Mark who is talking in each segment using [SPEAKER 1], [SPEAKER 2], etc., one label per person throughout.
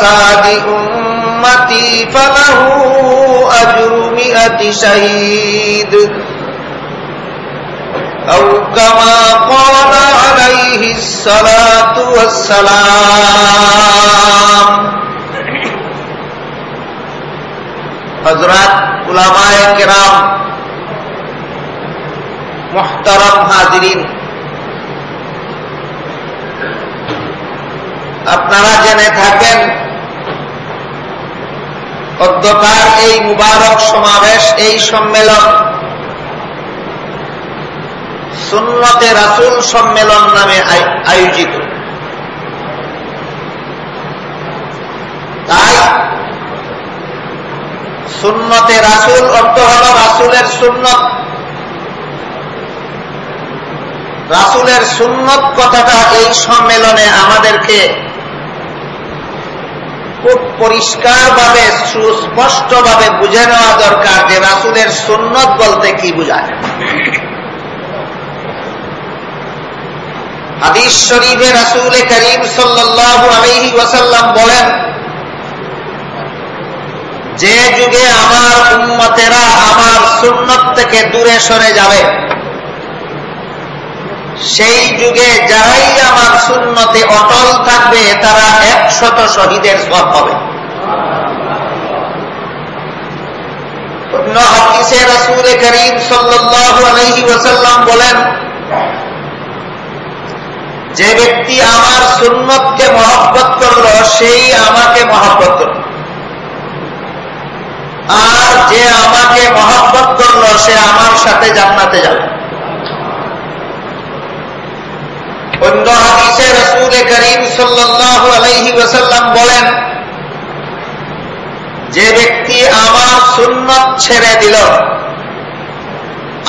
[SPEAKER 1] فساد أمتي فله أجر مئة شهيد أو كما قال عليه الصلاة والسلام হজরত উলামায় কেরাম মোহতারম হাজিরিন আপনারা জেনে থাকেন অধ্যকার এই মুবারক সমাবেশ, এই সম্মেলন। সুন্নতে রাসুল সম্মেলন নামে আয়োজিত। তাই সুন্নতে রাসুল অর্থ হল রাসুলের সুন্নত। রাসুলের সুন্নত কথাটা এই সম্মেলনে আমাদেরকে খুব পরিষ্কারভাবে, সুস্পষ্টভাবে বুঝে নেওয়া দরকার যে রাসুলের সুন্নত বলতে কি বুঝায়। হাদিস শরীফে রাসুল করিম সাল্লাহ আলহি ওয়াসাল্লাম বলেন, যে যুগে আমার উন্মতেরা আমার সুন্নত থেকে দূরে সরে যাবে সেই যুগে যারাই আমার সুন্নতে অটল থাকবে, তারা একশত শহীদের সব হবে। করিম ওসাল্লাম বলেন, যে ব্যক্তি আমার সুন্নতকে মহব্বত করল, সেই আমাকে মহব্বত করল। আর যে আমাকে মহব্বত করল, সে আমার সাথে জান্নাতে যাবে। অন্য হাদিসে রসুল করিম সাল্লাহ আলহি ওসাল্লাম বলেন, যে ব্যক্তি আমার সুন্নত ছেড়ে দিল,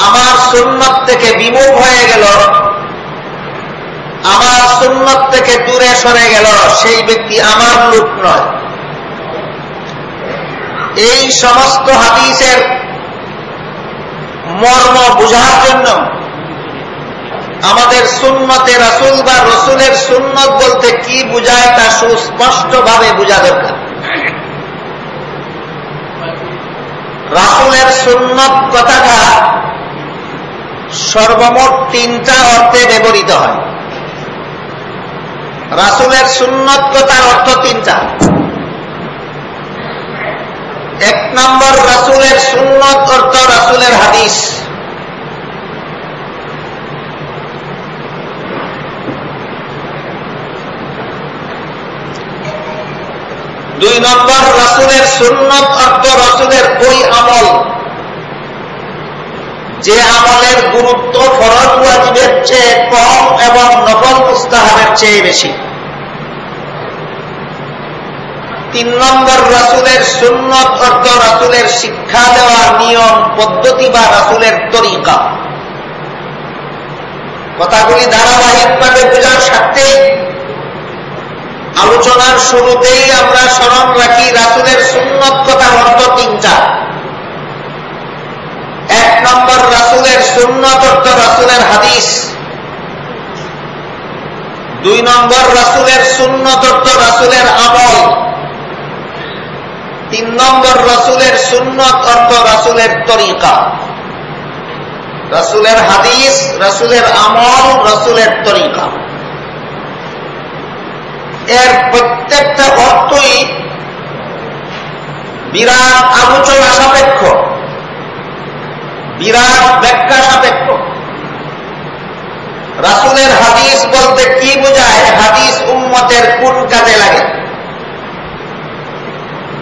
[SPEAKER 1] আমার সুন্নত থেকে বিমুখ হয়ে গেল, আমার সুন্নত থেকে দূরে সরে গেল, সেই ব্যক্তি আমার লোক নয়। এই সমস্ত হাদিসের মর্ম বুঝার জন্য আমাদের সুন্নতে রাসুল বা রসুলের সুন্নত বলতে কি বুঝায় তা সুস্পষ্টভাবে বোঝা দরকার রাসুলের সুন্নত কথাটা সর্বমোট তিনটা অর্থে ব্যবহৃত হয়। রাসুলের সুন্নত কথার অর্থ তিনটা। এক নম্বর, রাসুলের সুন্নত অর্থ রাসুলের হাদিস। দুই নম্বর রাসুলের সুন্নত অর্থ রাসুলের ওই আমল। যে আমলের গুরুত্ব ফরজ ওয়াজিবের চেয়ে কম এবং নকল মুস্তাহাবের চেয়ে বেশি। তিন নম্বর রাসুলের সুন্নত অর্থ রাসুলের শিক্ষা দেওয়া নিয়ম, পদ্ধতি বা রাসুলের তরিকা। কথাগুলি ধারাবাহিকভাবে বোঝার স্বার্থেই আলোচনার শুরুতেই আমরা স্মরণ রাখি রাসুলের সুন্নত কথার অর্থ তিনটা। এক নম্বর রাসুলের সুন্নত অর্থ রাসুলের হাদিস। দুই নম্বর রাসুলের সুন্নত অর্থ রাসুলের আমল। তিন নম্বর রাসুলের সুন্নত অর্থ রাসুলের তরিকা। রাসুলের হাদিস, রাসুলের আমল, রাসুলের তরিকা। এর প্রত্যেকটা অর্থই বিরাট আলোচনা সাপেক্ষ, বিরাট ব্যাখ্যা সাপেক্ষ। রাসুলের হাদিস বলতে কি বোঝায়? হাদিস উম্মতের কোন কাজে লাগে?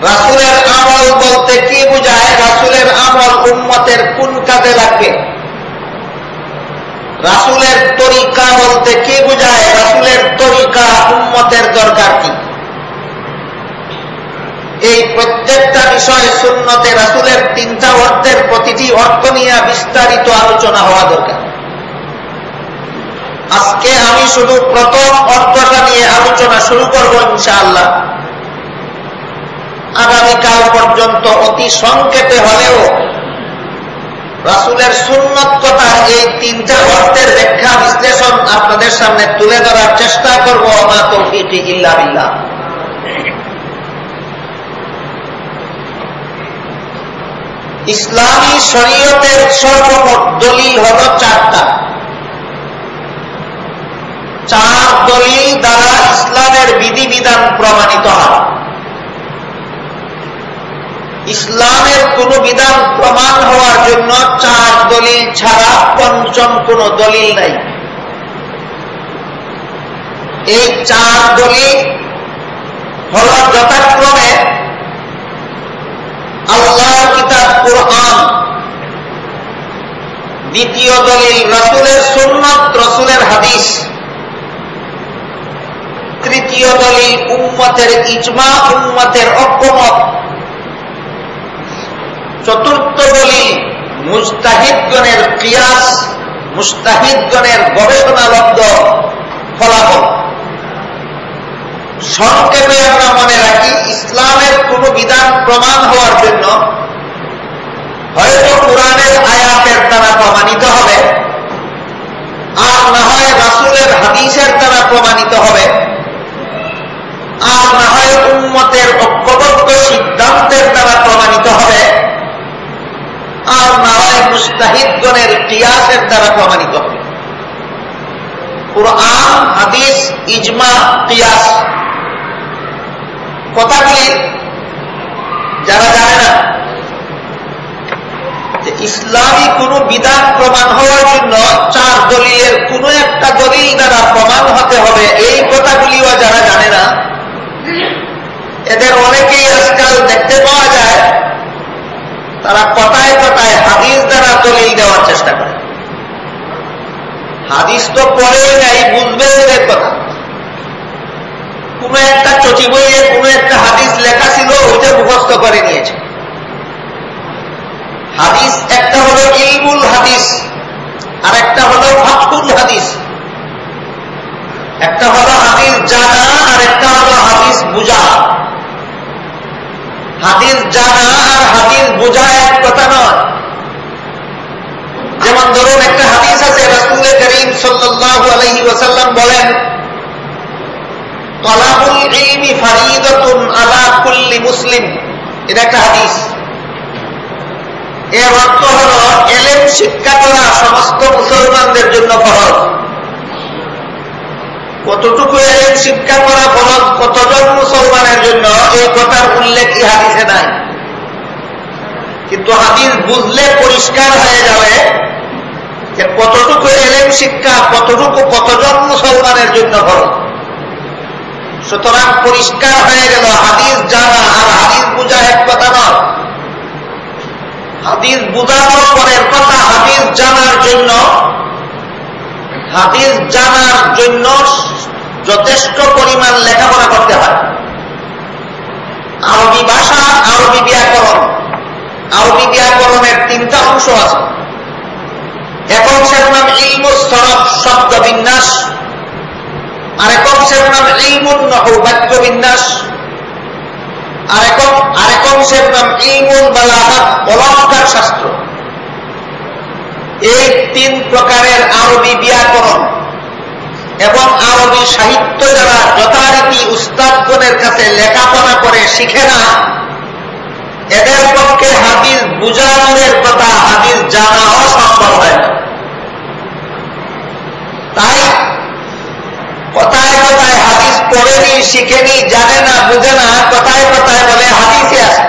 [SPEAKER 1] রাসুলের আমল বলতে কি বোঝায়? রাসুলের আমল উম্মতের কোন কাজে লাগবে? রাসুলের তরিকা বলতে কি বোঝায়? রাসুলের তরিকা উম্মতের দরকার কি? এই প্রত্যেকটা বিষয় শূন্যতে রাসুলের তিনটা অর্থের প্রতিটি অর্থ নিয়ে বিস্তারিত আলোচনা হওয়া দরকার। আজকে আমি শুধু প্রথম অর্থটা নিয়ে আলোচনা শুরু করব ইনশাআল্লাহ। আগামীকাল পর্যন্ত অতি সংক্ষেপে হলেও রাসুলের সুন্নত কথার এই তিনটা অর্থের ব্যাখ্যা বিশ্লেষণ আপনাদের সামনে তুলে ধরার চেষ্টা করব, মা তৌফিক ইল্লা বিল্লাহ। ইসলামী শরীয়তের সর্বমোট দলিল হল চারটা। চার দলিল দ্বারা ইসলামের বিধিবিধান প্রমাণিত হয়। ইসলামের কোন বিধান প্রমাণ হওয়ার জন্য চার দলিল ছাড়া পঞ্চম কোন দলিল নাই। এই চার দলিল হল যথাক্রমে আল্লাহ কিতাব কোরআন, দ্বিতীয় দলিল রসুলের সুন্নত, রসুলের হাদিস, তৃতীয় দলিল উম্মতের ইজমা, উম্মতের অকমত চতুর্থ দলিল মুস্তাহিদগণের কিয়াস মুস্তাহিদগণের গবেষণালব্ধ ফলাফল। সংক্ষেপে আমরা মনে রাখি, ইসলামের কোন বিধান প্রমাণ হওয়ার জন্য হয়তো কোরআনের আয়াতের দ্বারা প্রমাণিত হবে, আর না হয় রাসুলের হাদিসের দ্বারা প্রমাণিত হবে। আর না হয় উন্মতের ঐক্যবদ্ধ সিদ্ধান্তের দ্বারা প্রমাণিত হবে। আর না হয় মুস্তাহিদগণের কিয়াসের দ্বারা প্রমাণিত হবে। কোরআন, হাদিস, ইজমা, কিয়াস। কথাগুলি যারা জানে না, যে ইসলামী কোন বিধান প্রমাণ হওয়ার জন্য চার দলিলের কোন একটা দলিল দ্বারা প্রমাণ হতে হবে, এই কথাগুলিও যারা জানে না, এদের অনেকেই আজকাল দেখতে পাওয়া তারা কথায় কথায় হাদিস দ্বারা দলিল দেওয়ার চেষ্টা করে। হাদিস তো পড়েই নাই বুঝবে এদের কথা। কোন একটা চটি বইয়ে কোন একটা হাদিস লেখা ছিল, ওইটা মুখস্থ করে নিয়েছে। হাদিস একটা হলো ইলমুল হাদিস, আর একটা হলো ফাকুল হাদিস। একটা হলো হাদিস জানা, আর একটা হলো হাদিস বুঝা। হাদিস জানা আর হাদিস বোঝা এক কথা নয়। যেমন ধরুন, একটা হাদিস আছে রাসুল করিম সাল্লাহ আলহি ওসাল্লাম বলেন, তলাবুল ইলমি ফারিদাতুন আলা কুল্লি মুসলিম। এটা একটা হাদিস। এর অর্থ হল এলেম শিক্ষা করা সমস্ত মুসলমানদের জন্য ফরজ। কতটুকু শিক্ষা করা ফরজ, কতজন মুসলমানের জন্য? এই কথার উল্লেখ হাদিসে নাই। কিন্তু হাদিস বুঝলে পরিষ্কার হয়ে যাবে যে কতটুকু এলেম শিক্ষা, কতটুকু কতজন মুসলমানের জন্য ফরজ। সুতরাং পরিষ্কার হয়ে গেল, হাদিস জানা, আর হাদিস বুঝা এক কথা নয়। হাদিস বুঝানোর পরের কথা, হাদিস জানার জন্য, হাদিস জানার জন্য যথেষ্ট পরিমাণ লেখাপড়া করতে হয়। আরবি ভাষা, আরবি ব্যাকরণ। আরবি ব্যাকরণের তিনটা অংশ আছে। এক অংশের নাম ইলমুস সরফ শব্দ বিন্যাস আরেক অংশের নাম ইলমুন নহু বাক্য বিন্যাস আরেক আরেক অংশের নাম ইলমুল বালাহাত অলঙ্কার শাস্ত্র। এই তিন প্রকারের আরবি ব্যাকরণ এবং আরবি সাহিত্য যারা যথারীতি উস্তাদগণের কাছে লেখাপড়া করে শিখে না, এদের পক্ষে হাদিস বুঝানোর কথা হাদিস জানাও সম্ভব হয় না। তাই কথায় কথায় হাদিস পড়েনি, শিখেনি, জানে না, বুঝে না, কথায় কথায় বলে হাদিসে আছে।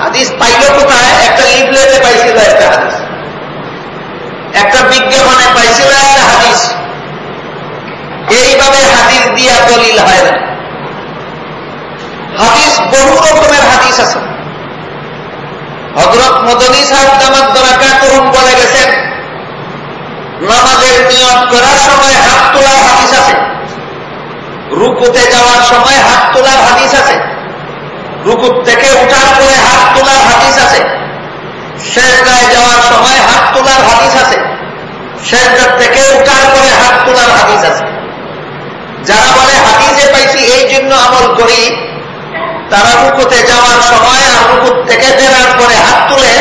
[SPEAKER 1] হাদিস পাইল কোথায়? একটা লিফলেটে পাইছিল একটা হাদিস। একটা বিজ্ঞাপনে পাইছিল একটা হাদিস। এইভাবে হাদিস দিয়া দলিল হয় না। হাদিস বহু রকমের হাদিস আছে। হজরত মদনী সাহেব জামাত দরাকা করুন বলে গেছেন, নামাজের নিয়ম করার সময় হাত তোলার হাদিস আছে। রুকুতে যাওয়ার সময় হাত তোলার হাদিস আছে। রুকুত থেকে উঠার পরে হাত তোলার হাদিস আছে। শেষদায় যাওয়ার সময় হাত তোলার হাদিস আছে। শেষদার থেকে উঠার পরে হাত তোলার হাদিস আছে। যারা বলে, হাদিসে পাইছি, এই জন্য আমল করি। তারা রুকুতে যাওয়ার সময় আর রুকুত থেকে ফেরার পরে হাত তুলে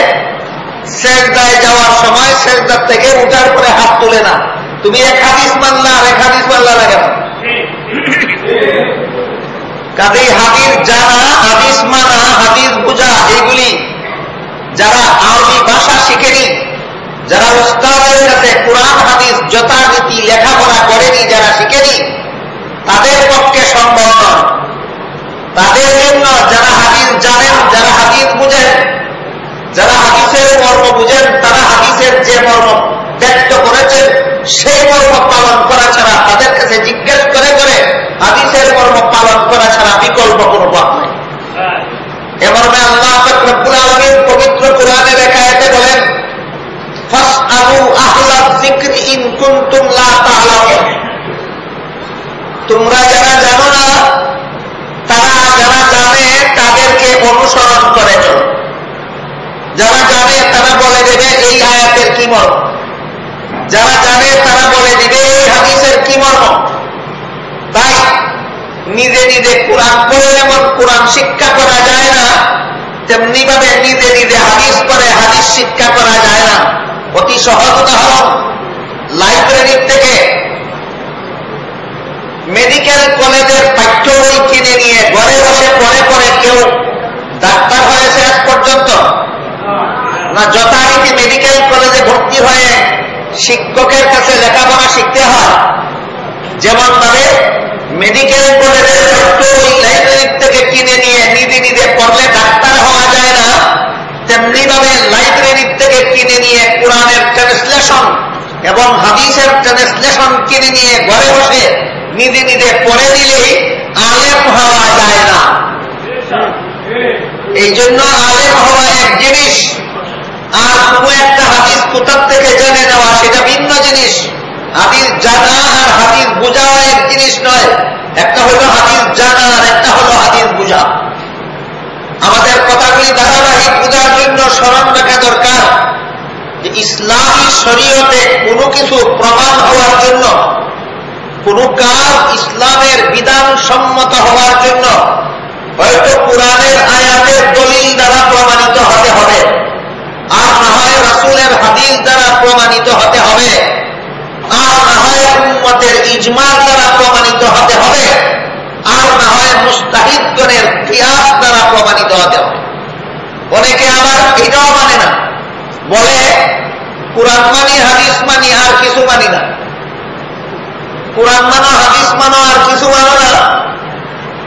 [SPEAKER 1] শেষদায় যাওয়ার সময় শেষদার থেকে উঠার পরে হাত তুলে না। তুমি এক হাদিস মানলা আর এক হাদিস মানলা না কেন? কাজেই হাদিস জানা, হাদিস মানা, হাদিস বুঝা, এইগুলি যারা আরবি ভাষা শিখেনি, যারা উস্তাদের কাছে কোরআন, হাদিস যথারীতি লেখাপড়া করেনি, যারা শিখেনি তাদের পক্ষে সম্ভব নয়। তাদের জন্য যারা হাদিস জানেন যারা হাদিস বুঝেন যারা হাদিসের মর্ম বুঝেন তারা হাদিসের যে মর্ম ব্যক্ত করেছেন সেই মর্ম পালন করা ছাড়া তাদের কাছে জিজ্ঞেস করে করে হাদিসের মর্ম পালন করা ছাড়া বিকল্প কোনো পথ নেই। এমর্মে আল্লাহ ফকরবুল আলমীর পবিত্র কোরআনে রেখায়তে বলেন ফাসআলু আহলা যিকরি ইন কুনতুম লা তা'লামুন তোমরা যারা জানো না তারা যারা জানে তাদেরকে অনুসরণ করে চলো যারা জানে তারা বলে দেবে এই আয়াতের কি মর্ম যারা জানে তারা বলে দিবে এই হাদিসের কি মর্ম তাই নিজে নিজে কোরআন পড়ে যেমন কোরআন শিক্ষা করা যায় না তেমনি ভাবে নিজে নিজে হাদিস করে হাদিস শিক্ষা করা যায় না। অতি সহজ উদাহরণ লাইব্রেরির থেকে মেডিকেল কলেজের পাঠ্য বই কিনে নিয়ে ঘরে বসে পরে পরে কেউ ডাক্তার হয়েছে আজ পর্যন্ত? না, যথারীতি মেডিকেল কলেজে ভর্তি হয়ে শিক্ষকের কাছে লেখাপড়া শিখতে হয়? যেমন ভাবে মেডিকেল কলেজের পাঠ্য বই লাইব্রেরির থেকে কিনে নিয়ে নিজে নিজে পড়লে ডাক্তার হওয়া যায় না তেমনি ভাবে লাইব্রেরির থেকে কিনে নিয়ে কোরআনের ট্রান্সলেশন এবং হাদিসের ট্রান্সলেশন কিনে নিয়ে ঘরে বসে নিজে নিজে পড়ে দিলেই আলেম হওয়া যায় না। এই জন্য আলেম হওয়া এক জিনিস, আর কোন একটা হাদিস কোথার থেকে জেনে নেওয়া সেটা ভিন্ন জিনিস। হাদিস জানা আর হাদিস বোঝা এক জিনিস নয়, একটা হলো হাদিস জানা আর একটা হলো হাদিস বোঝা। আমাদের কথাগুলি ধারাবাহিক বোঝার জন্য স্মরণ রাখা দরকার। যে ইসলামী শরীয়তে কোনো কিছু প্রমাণ হওয়ার জন্য, কোন কাজ ইসলামের বিধান সম্মত হওয়ার জন্য হয়তো কোরআনের আয়াতের দলিল দ্বারা প্রমাণিত হতে হবে, আর না হয় রাসুলের হাদিস দ্বারা প্রমাণিত হতে হবে, আর না হয় উম্মতের ইজমার দ্বারা প্রমাণিত হতে হবে, আর না হয় মুস্তাহিদগণের কিয়াস দ্বারা প্রমাণিত হতে হবে। অনেকে আবার এটাও বলে, কোরআন মানি, হাদিস মানি, আর কিছু মানি না। কোরআন মানো, হাদিস মানো, আর কিছু মানো না।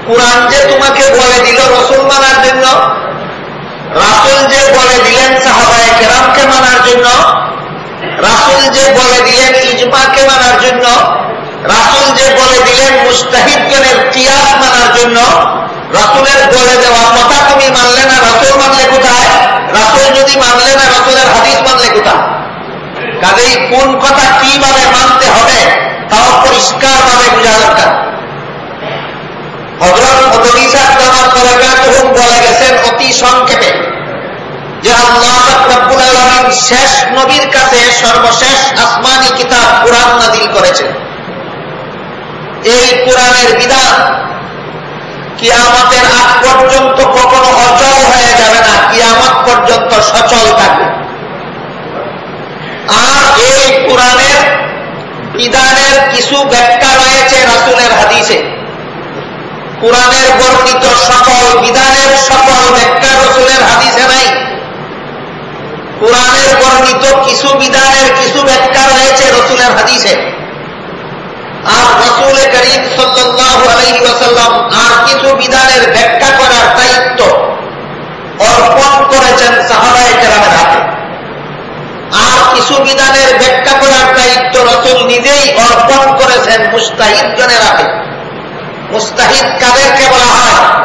[SPEAKER 1] কোরআন যে তোমাকে বলে দিল, রসুল মানার জন্য, রাসুল যে বলে দিলেন, সাহাবায় কেরামকে মানার জন্য, রাসুল যে বলে দিলেন, ইজমাকে মানার জন্য, রাসুল যে বলে দিলেন, মুস্তাহিদগণের কিয়াস মানার জন্য রাসুলের বলে দেওয়া কথা তুমি মানলে না, রাসুল মানলে কোথায়? রাসুল যদি মানলে না, রাসুলের হাদিস মানলে কোথায়? কাজেই কোন কথা কীভাবে মানতে হবে, তাও পরিষ্কার ভাবে বোঝা দরকার। হজরত মদনী সাহেব বলে গেছেন অতি সংক্ষেপে যে আল্লাহ শেষ নবীর কাছে সর্বশেষ আসমানি কিতাব কোরআন নাদিল করেছেন। এই কোরআনের বিধান কিয়ামতের আগ পর্যন্ত কখনো অচল হয়ে যাবে না, কিয়ামত পর্যন্ত সচল থাকবে। আর এই কোরআনের বিধানের কিছু ব্যাখ্যা রয়েছে রাসুলের হাদিসে। কোরআনের বর্ণিত সকল বিধানের সকল ব্যাখ্যা রসুলের হাদিসে নাই। কোরআনের বর্ণিত কিছু বিধানের কিছু ব্যাখ্যা রয়েছে রসুলের হাদিসে। আর রসুল করিম সাল্লাম আর কিছু বিধানের ব্যাখ্যা করার দায়িত্ব অর্পণ করেছেন সাহাবায় কেরামের হাতে। আর কিছু বিধানের ব্যাখ্যা করার দায়িত্ব রসুল নিজেই অর্পণ করেছেন মুস্তাহিদ জনের হাতে। মুস্তাহিদ কাদেরকে বলা হয়?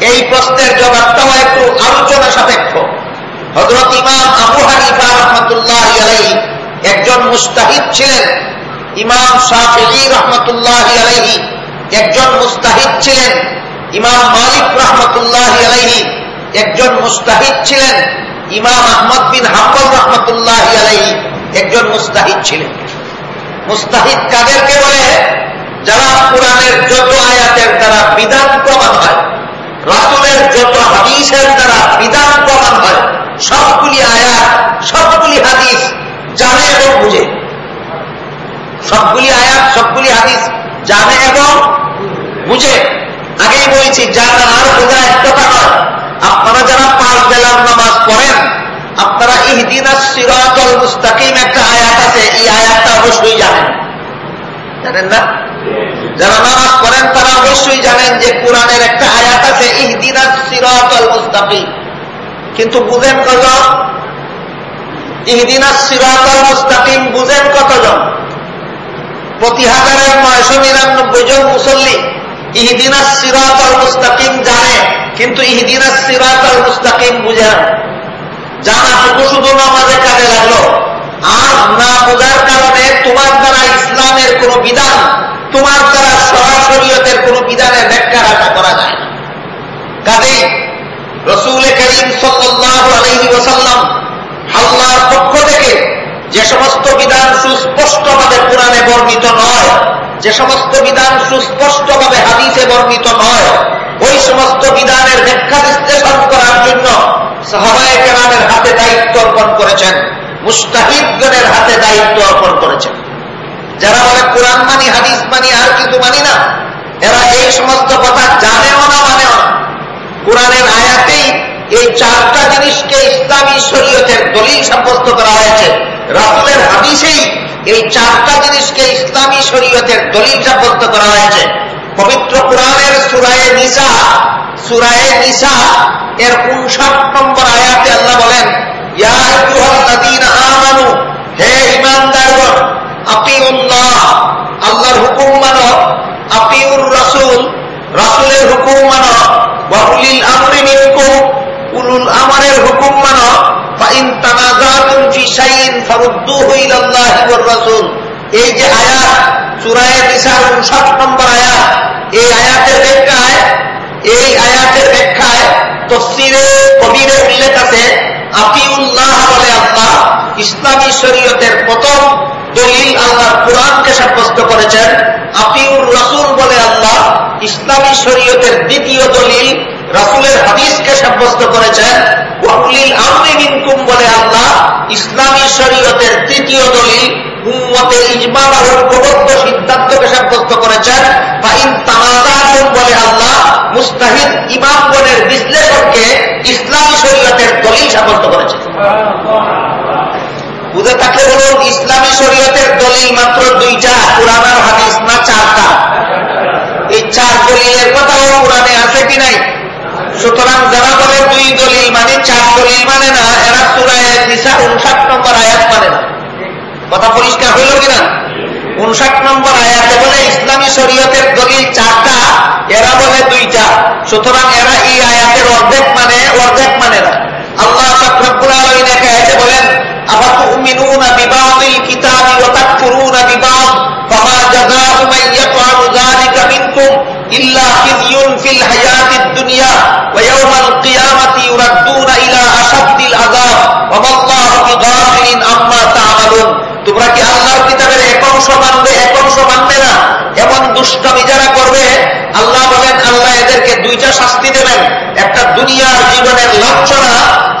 [SPEAKER 1] এই প্রশ্নের জবাবটাও একটু আলোচনা সাপেক্ষ। হজরত ইমাম আবু হানিফা রহমতুল্লাহ আলাই একজন মুস্তাহিদ ছিলেন। ইমাম শাহি রহমতুল্লাহ আলহি একজন মুস্তাহিদ ছিলেন। ইমাম মালিক রহমতুল্লাহ আলহি একজন মুস্তাহিদ ছিলেন। ইমাম আহমদ বিন হাম্বল রহমতুল্লাহ আলহি একজন মুস্তাহিদ ছিলেন। মুস্তাহিদ কাদেরকে বলে? যারা কোরআনের যত আয়াতের তারা বিধান প্রমাণ হয় রাসুলের যত হাদিসের দ্বারা বিধান প্রমাণ হয় সবগুলি আয়াত সবগুলি হাদিস জানে এবং বুঝে সবগুলি আয়াত, সবগুলি হাদিস জানে এবং বুঝে। আগেই বলেছি, জানা আর বোঝা এক কথা নয়। আপনারা যারা পাঁচ বেলার নামাজ পড়েন, আপনারা ইহদিনা সিরাজল মুস্তাকিম একটা আয়াত আছে, এই আয়াতটা অবশ্যই জানেন। জানেন না? যারা নামাজ পড়েন, তারা অবশ্যই জানেন যে কোরআনের একটা আয়াত আছে, ইহদিনা সিরাজল মুস্তাকিম। কিন্তু বুঝেন কজন ইহদিনা সিরাজল মুস্তাকিম বুঝেন কতজন? প্রতি হাজারের নয়শো নিরানব্বই জন মুসল্লি ইহদিনা সিরাত আল মুস্তাকিম জানে, কিন্তু ইহদিনা সিরাত আল মুস্তাকিম বুঝে না। জানাটুকু শুধু নামাজে কাজে লাগল। আর না বোঝার কারণে তোমার দ্বারা ইসলামের কোন বিধান, তোমার দ্বারা সরাসরিয়তের কোন বিধানের ব্যাখ্যা রাখা করা যায় না। কাজেই রসুল করিম সাল্লাহ আলহি ওসাল্লাম আল্লাহর পক্ষ যে সমস্ত বিধান সুস্পষ্টভাবে পুরাণে বর্ণিত নয়, যে সমস্ত বিধান সুস্পষ্টভাবে হাদিসে বর্ণিত নয়, ওই সমস্ত বিধানের ব্যাখ্যা বিশ্লেষণ করার জন্য সাহাবায় কেরামের হাতে দায়িত্ব অর্পণ করেছেন মুস্তাহিদগণের হাতে দায়িত্ব অর্পণ করেছেন। যারা বলে কোরআন মানি, হাদিস মানি, আর কিন্তু মানি না, এরা এই সমস্ত কথা জানেও না মানেও না। কোরআনের আয়াতেই এই চারটা জিনিসকে ইসলামী শরীয়তের দলিল সাব্যস্ত করা হয়েছে। রাহুলের হাদিসেই এই চারটা জিনিসকে ইসলামী শরীয়তের দলিল সাব্যস্ত করা হয়েছে। পবিত্র কোরআনের সুরায়ে নিসা সুরায়ে নিসা এর উনষাট নম্বর আয়াতে আল্লাহ বলেন হে আপিউল্লাহ আল্লাহর হুকুম মানো আপিউর রসুল, রাসুলের হুকুম মানো বাহুলিল আমরি মিনকুম উলুল আমারের হুকুম মানো এই যে আয়াত, সূরায়ে নিসার 59 নম্বর আয়াত, এই আয়াতের ব্যাখ্যায়, এই আয়াতের ব্যাখ্যায় তফসিরে কবিরে উল্লেখ আছে, আতিউল্লাহ বলে আল্লাহ, ইসলামী শরীয়তের প্রথম দলিল আল্লাহ কোরআনকে সাব্যস্ত করেছেন, আতিউর রসুল বলে আল্লাহ, ইসলামী শরীয়তের দ্বিতীয় দলিল রাসুলের হাদিসকে সাব্যস্ত করেছেন ওয়াকুলিল মিনকুম বলে আল্লাহ ইসলামী শরীয়তের তৃতীয় দলিল উম্মতের সিদ্ধান্তকে সাব্যস্ত করেছেন, ফাইন বলে আল্লাহ মুস্তাহিদ ইমামগণের বিশ্লেষণকে ইসলামী শরীয়তের দলিল সাব্যস্ত করেছেন। বুঝে থাকলে বলুন, ইসলামী শরীয়তের দলিল মাত্র দুইটা, কোরআন হাদিস না চারটা? এই চার দলিলের কথাও কোরআনে আছে কি নাই? সুতরাং যারা বলে দুই দলিল মানে চার দলিল মানে না এরা সুরায় নিশা উনষাট নম্বর আয়াত মানে না কথা পরিষ্কার হইল কিনা উনষাট নম্বর আয়াতে বলে ইসলামী শরীয়তের দলিল চারটা এরা বলে দুইটা সুতরাং এরা এই আয়াতের অর্ধেক মানে অর্ধেক মানে না আল্লাহ ফখরুল আলমিন একে এসে বলেন أفتؤمنون ببعض الكتاب وتكفرون ببعض فما جزاء من يفعل ذلك منكم إلا خزي في الحياة الدنيا তোমরা কি আল্লাহর কিতাবের এক অংশ মানবে, এক অংশ মানবে না? এমন দুষ্কামি যারা করবে, আল্লাহ বলেন, আল্লাহ এদেরকে দুইটা শাস্তি দেবেন। একটা দুনিয়ার জীবনের লাঞ্ছনা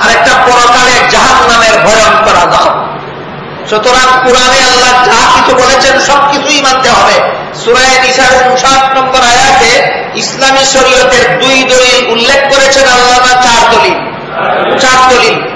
[SPEAKER 1] আর একটা পরকালের জাহান নামের ভয়ঙ্কর আদাব সুতরাং কোরআনে আল্লাহ যা কিছু বলেছেন সব কিছুই মানতে হবে। সুরায় নিশার উনষাট নম্বর আয়াতে ইসলামী শরীয়তের দুই দলিল উল্লেখ করেছেন আল্লাহ চার দলিল। চার দলিল।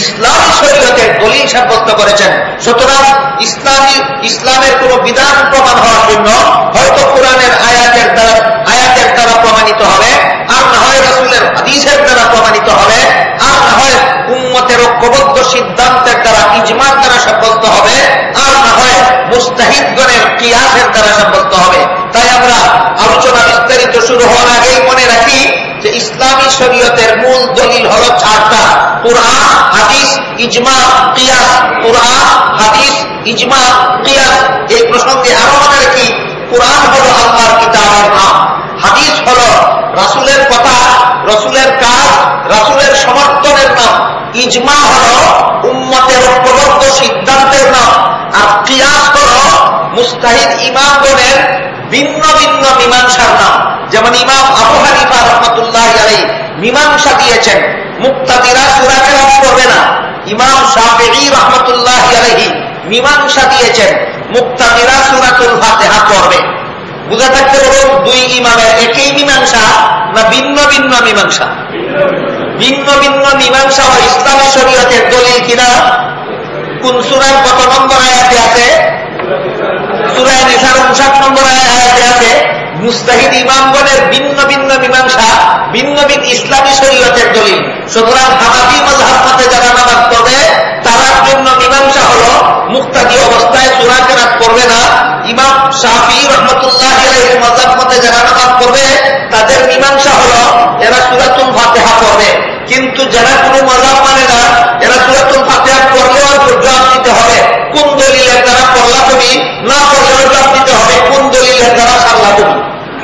[SPEAKER 1] ইসলামী শরীয়তের দলিল সাব্যস্ত করেছেন। সুতরাং ইসলামী, ইসলামের কোন বিধান প্রমাণ হওয়ার জন্য হয়তো কোরআনের আয়াতের দ্বারা আয়াতের দ্বারা প্রমাণিত হবে, আর না হয় রসুলের হাদিসের দ্বারা প্রমাণিত হবে, আর না হয় উম্মতের ঐক্যবদ্ধ সিদ্ধান্তের দ্বারা, ইজমার দ্বারা সাব্যস্ত হবে, আর না হয় মুস্তাহিদগণের কিয়াসের দ্বারা সাব্যস্ত হবে। তাই আমরা আলোচনা বিস্তারিত শুরু হওয়ার আগেই যে ইসলামী শরীয়তের মূল দলিল হল চারটা। কোরআন, হাদিস, ইজমা, কিয়াস। কোরআন, হাদিস, ইজমা, কিয়াস। এই প্রসঙ্গে আরও মনে রাখি কোরআন হল আল্লাহর কিতাবের নাম। হাদিস হল রাসুলের কথা, রসুলের কাজ, রাসুলের সমর্থনের নাম। ইজমা হল উম্মতের ঐক্যবদ্ধ সিদ্ধান্তের নাম। আর কিয়াস হল মুস্তাহিদ ইমামগণের ভিন্ন ভিন্ন মীমাংসার নাম। যেমন ইমাম আবু হানিফা রহমতুল্লাহ আলী মীমাংসা দিয়েছেন মুক্তাদিরা সুরাকে রাত করবে না। ইমাম শাহি রহমতুল্লাহ আলহী মীমাংসা দিয়েছেন, মুক্তাদিরা সুরাতুল ফাতেহা করবে। বুঝা থাকতে বলুন, দুই ইমামের একই মীমাংসা না ভিন্ন ভিন্ন মীমাংসা? ভিন্ন ভিন্ন মীমাংসা ও ইসলামী শরীয়তের দলিল কিনা? কোন সুরার কত নম্বর আয়াতে আছে? সুরায় নিসার উনষাট নম্বর আয়াতে আছে। মুস্তাহিদ ইমামগণের ভিন্ন ভিন্ন মীমাংসা, ভিন্ন ভিন্ন ইসলামী শরীয়তের দলিল। সুতরাং হানাফি মজহাব মতে যারা নামাজ পড়বে তারার জন্য মীমাংসা হল মুক্তাদি অবস্থায় সুরা কেরাত করবে না। ইমাম শাহি রহমতুল্লাহ মজাব মতে যারা নামাজ পড়বে, তাদের মীমাংসা হল এরা সুরাতুল ফাতেহা পড়বে। কিন্তু যারা কোনো মজাব মানে না, এরা সুরাতুল ফাতেহা পড়লেও জবাব দিতে হবে। কোন দলিলের দ্বারা পড়লা তুমি না পড়লেও জবাব দিতে হবে। কোন দলিলের দ্বারা সারলা তুমি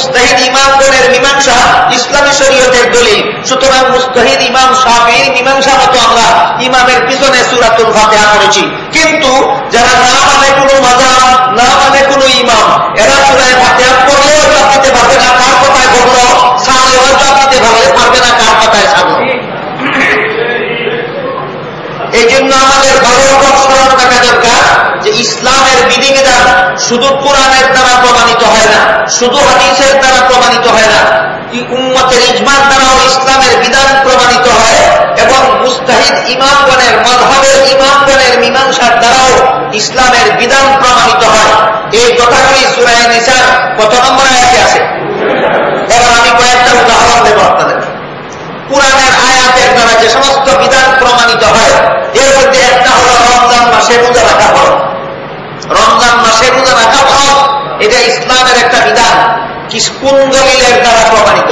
[SPEAKER 1] মুস্তাহিদ ইমামগণের মীমাংসা ইসলামী শরীয়তের দলিল। সুতরাং মুস্তাহিদ ইমাম শাফির মীমাংসা মতো আমরা ইমামের পিছনে সুরাতুল ফাতিহা করেছি কিন্তু যারা না মানে কোনো মাজাব না মানে কোনো ইমাম, এরা সুরায় ফাতিহা পড়লেও দিতে পারবে না। কার কথায় বলল সামলেও জবাব দিতে পারবে না। কার কথায় সামলো এই জন্য আমাদের ভালো স্মরণ রাখা দরকার যে ইসলামের বিধিবিধান শুধু কোরআনের দ্বারা প্রমাণিত হয় না, শুধু হাদিসের দ্বারা প্রমাণিত হয় না উম্মতের ইজমার দ্বারাও ইসলামের বিধান প্রমাণিত হয় এবং মুস্তাহিদ ইমামগণের মধবের ইমামগণের মীমাংসার দ্বারাও ইসলামের বিধান প্রমাণিত হয়। এই কথাগুলি সুরায় নিসার কত নম্বর আয়াতে আছে? এবার আমি কয়েকটা উদাহরণ দেব আপনাদের কোরআনের আয়াতের দ্বারা যে সমস্ত বিধান প্রমাণিত হয়, এর মধ্যে একটা হল রমজান মাসে রোজা রাখা ফরজ। রমজান মাসে রোজা রাখা ফরজ, এটা ইসলামের একটা বিধান কোন দলিলের দ্বারা প্রমাণিত?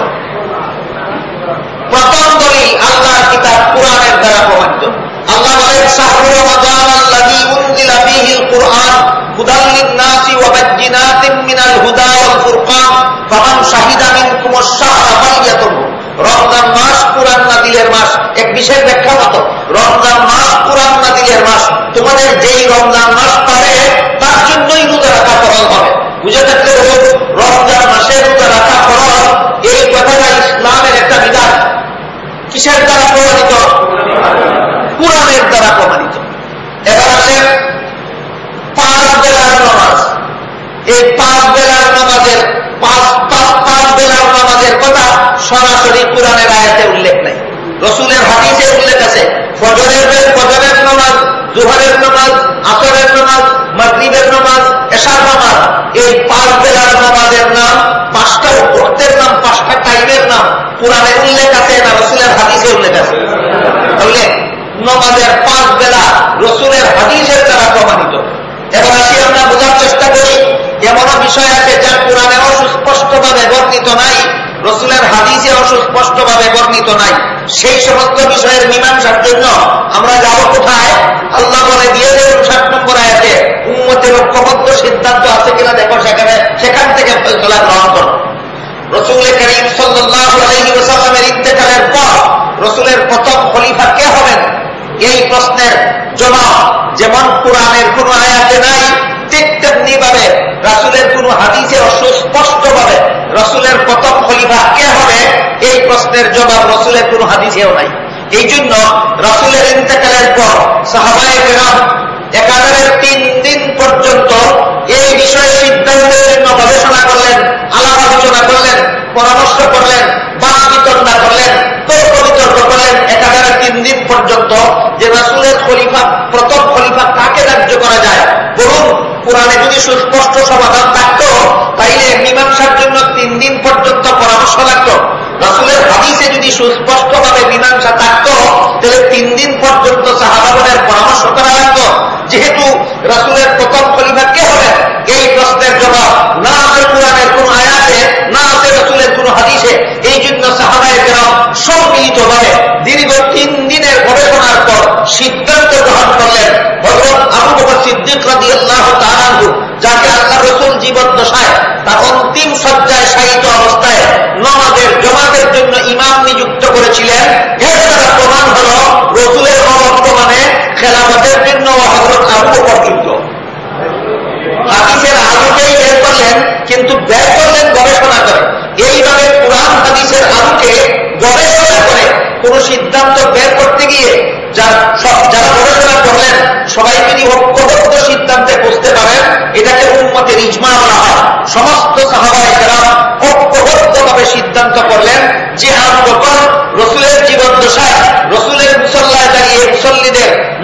[SPEAKER 1] প্রথম দলিল আল্লাহর কিতাব কোরআনের দ্বারা প্রমাণিত। আল্লাহ বলেন হুদা ফুরকান শাহিদা মিনকুম আশ-শাহরা ফালইয়াতুমহু রমজান মাস কোরআন নাদিলের মাস এক বিশেষ ব্যাখ্যা মতো। রমজান মাস কোরআন নাদিলের মাস। তোমাদের যেই রমজান মাস পাবে তার জন্যই রোজা রাখা ফরজ হবে। বুঝে থাকলে রমজান মাসে রোজা রাখা ফরজ? এই কথাটা ইসলামের একটা বিধান। কিসের দ্বারা প্রমাণিত? কোরআনের দ্বারা প্রমাণিত। এবার আসেন, পাঁচ বেলার নামাজ। এই পাঁচ বেলার নামাজের পাঁচ পাঁচ পাঁচ বেলার নামাজের কথা সরাসরি কোরআনের আয়াতে উল্লেখ। রসুলের হাদিসে উল্লেখ আছে। ফজরের ফজরের নামাজ, জোহরের নামাজ, আসরের নামাজ, মাগরিবের নামাজ, এশার নামাজ, এই পাঁচ বেলার নামাজের নাম, পাঁচটা ভক্তের নাম, পাঁচটা টাইমের নাম, কোরআনে উল্লেখ আছে না রসুলের হাদিসে উল্লেখ আছে? তাহলে নমাজের পাঁচ বেলা রসুলের হাদিসের দ্বারা প্রমাণিত। এবার আসি আমরা বোঝার চেষ্টা করি। এমনও বিষয় আছে যা কোরআনে অসুস্পষ্টভাবে বর্ণিত নাই। রসুলের হাদিসে অসুস্পষ্টভাবে বর্ণিত নাই। সেই সমস্ত বিষয়ের মীমাংসার জন্য আমরা যাব কোথায়? আল্লাহ বলে, দিয়ে দেবেন ষাট নম্বর আয়াতে উন্মতের ঐক্যবদ্ধ সিদ্ধান্ত আছে কিনা দেখো সেখানে, সেখান থেকে ফেসলা গ্রহণ করো। রসুল করিম সাল্লামের ইন্তেকালের পর রসুলের প্রথম খলিফা কে হবেন? এই প্রশ্নের জবাব যেমন কোরআনের কোন আয়াতে নাই, ঠিক তেমনি ভাবে রাসুলের কোন হাদিসে অসুস্পষ্ট ভাবে রসুলের প্রথম খলিফা কে হবে? এই প্রশ্নের জবাব রসুলের কোন হাদিসেও নাই। এই জন্য রসুলের ইন্তেকালের পর সাহাবায় গ্রাম একাধারের তিন দিন পর্যন্ত এই বিষয়ে সিদ্ধান্তের জন্য গবেষণা করলেন আলাপ আলোচনা করলেন, পরামর্শ করলেন বাক বিতরণা করলেন তর্ক বিতর্ক করলেন। একাধারে তিন দিন পর্যন্ত যে রাসুলের খলিফা, প্রথম খলিফা কাকে ধার্য করা যায়? বলুন, কোরআনে যদি সুস্পষ্ট সমাধান থাকত, তাইলে মীমাংসার জন্য তিন দিন পর্যন্ত পরামর্শ লাগত রাসুলের হাদিসে যদি সুস্পষ্টভাবে মীমাংসা থাকত, তাহলে তিন দিন পর্যন্ত সাহাবাগনের পরামর্শ করা লাগত যেহেতু রাসুলের প্রথম খলিফা কে হবেন এই প্রশ্নের জবাব না আছে কোরআনের কোন আয়াতে, না আছে রসুলের কোন হাদিসে। এই জন্য সাহাবায় কেরাম সম্মিলিত ভাবে দীর্ঘ তিন দিনের গবেষণার পর সিদ্ধান্ত গ্রহণ করলেন। ভগবান আবু বকর সিদ্দিক রাজি আল্লাহ তালাহু যাকে আল্লাহ রসুল জীবন দশায় তার অন্তিম করেছিলেন। এর দ্বারা প্রমাণ হল, রসুলের অবর্তমানে খেলাফতের জন্য হজরত আবু বকর হাদিসের আলোকেই বের করলেন, কিন্তু বের করলেন গবেষণা করে। এইভাবে কোরআন হাদিসের আলোকে গবেষণা করে কোন সিদ্ধান্ত বের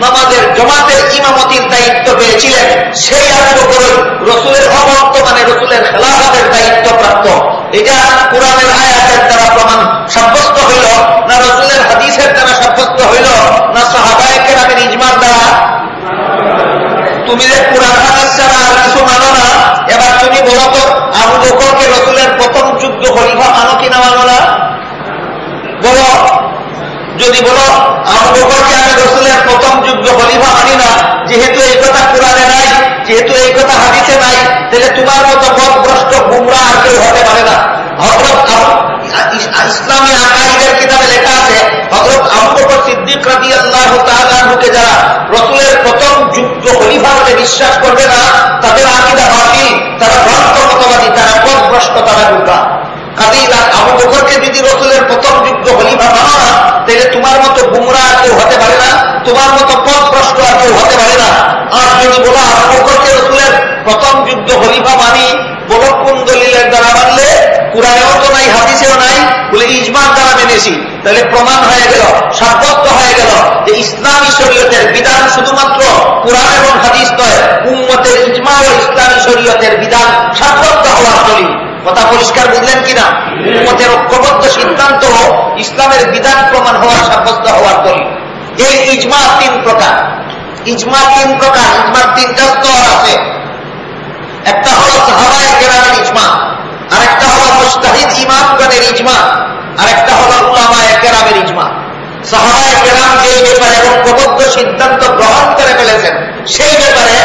[SPEAKER 1] নামাজের জমাতের ইমামতির দায়িত্ব পেয়েছিলেন। সেই আবু বকর রসুলের অবর্তমানে রসুলের খেলাফতের দায়িত্ব প্রাপ্ত। এটা কোরআনের আয়াতের দ্বারা প্রমাণ সাব্যস্ত হইল, না রসুলের হাদিসের দ্বারা সাব্যস্ত হইল, না সাহাবায় কেরামের ইজমার দ্বারা। তুমি যে কোরআন হাদিস ছাড়া আর কিছু মানো না, এবার তুমি বলো তো, আবু বকরকে রসুলের প্রথম যুদ্ধ খলিফা মানো কিনা মানো না? বলো। যদি বলো, আবু বকরকে আমি প্রথম খলিফা মানি না, যেহেতু এই কথা কোরআনে নাই, যেহেতু এই কথা হাদিসে নাই, তাহলে তোমার মতো পথভ্রষ্ট গুমরা আর কেউ হতে পারে না। হজরত ইসলামী আকাইদের কিতাবে লেখা আছে হজরত বকর সিদ্দিক রাজি আল্লাহ তালুকে যারা রসুলের প্রথম যুদ্ধ খলিফা বলে বিশ্বাস করবে না, তাদের আকিদা বাতিল, তারা ভ্রান্ত মতবাদী, তারা পথভ্রষ্ট তারা গুমরা। কাজেই আবু বকরকে যদি রসুলের প্রথম তাহলে তোমার মতো কেউ হতে পারে না, তোমার মতো পথভ্রষ্ট আর কেউ হতে পারে না। আর যদি বলো আবু বকরকে রসুলের প্রথম মানি দলিলের দ্বারা মানলে তো নাই, হাদিসেও নাই, বলে ইজমার দ্বারা মেনেছি। তাহলে প্রমাণ হয়ে গেল, সাব্যস্ত হয়ে গেল যে ইসলামী শরীয়তের বিধান শুধুমাত্র কোরআন এবং হাদিস নয়, উম্মতের ইজমা ও ইসলামী শরীয়তের বিধান সাব্যস্ত হওয়ার দলিল। কথা পরিষ্কার বুঝলেন কিনা? উম্মতের ঐক্যবদ্ধ সিদ্ধান্ত ইসলামের বিধান প্রমাণ হওয়ার সাব্যস্ত হওয়ার দলিল। এই ইজমা তিন প্রকার। ইজমা তিন প্রকার, ইজমার তিনটা স্তর আছে। একটা হলো সাহাবায় কেরামের ইজমা আর একটা হলো মুস্তাহিদ ইমামগণের ইজমা আর একটা হলো উলামায় কেরামের ইজমা। সাহাবায় কেরাম যে ব্যাপারে ঐক্যবদ্ধ সিদ্ধান্ত গ্রহণ করে ফেলেছেন, সেই ব্যাপারে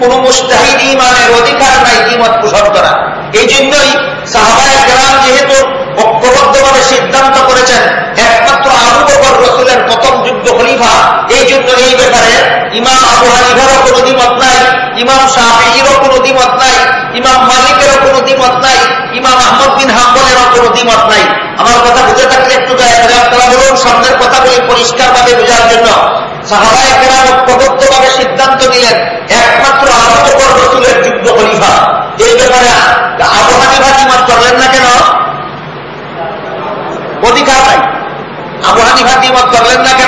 [SPEAKER 1] কোন মুস্তাহিদ ইমানের অধিকার নাই দ্বিমত পোষণ করা এই জন্যই সাহাবায় কেরাম যেহেতু ঐক্যবদ্ধভাবে সিদ্ধান্ত করেছেন, একমাত্র আবু বকর রসুলের প্রথম যুদ্ধ খলিফা এই জন্য এই ব্যাপারে ইমাম আবু হানিফারও কোনো দ্বিমত নাই, ইমাম শাহিরও কোনো দ্বিমত নাই ইমাম মালিকেরও কোনো দ্বিমত নাই, ইমাম আহমদ বিন হাম্বলেরও কোনো দ্বিমত নাই। আমার কথা বুঝে থাকলে একটু দয়া করে আপনারা বলুন, সামনের কথাগুলি পরিষ্কারভাবে বোঝার জন্য। সাহাবায় কেরাম ঐক্যবদ্ধভাবে সিদ্ধান্ত নিলেন, একমাত্র আবু বকর রসুলের যুদ্ধ খলিফা। এই ব্যাপারে আবু হানিফা দ্বিমত করলেন না কেন? অধিকার নাই। আবু হানিফা দ্বিমত করলেন না কেন?